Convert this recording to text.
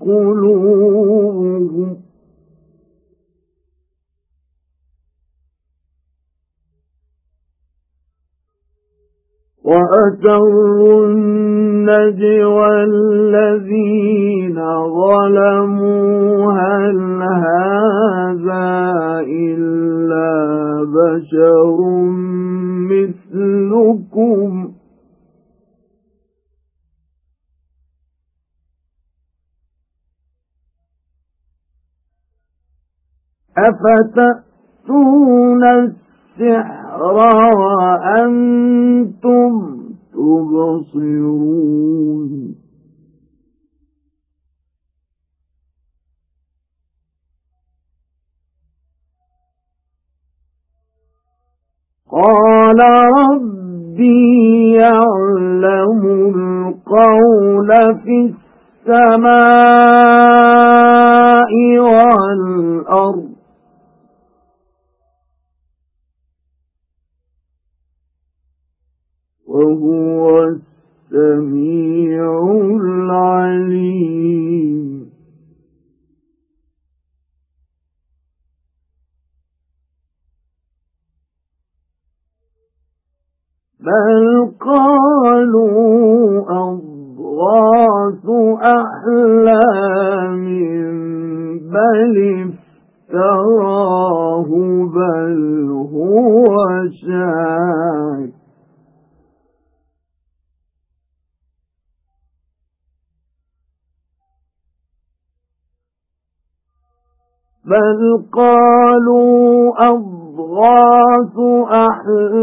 قلوبهم وأسروا النجوى الذين ظلموا هل أفتأتون السحر وأنتم تبصرون قال ربي يعلم القول في السماء والأرض وهو السميع العليم. بل قالوا أضغاث أحلام بل افتراه بل هو شاك بل قالوا أضغاث أحلام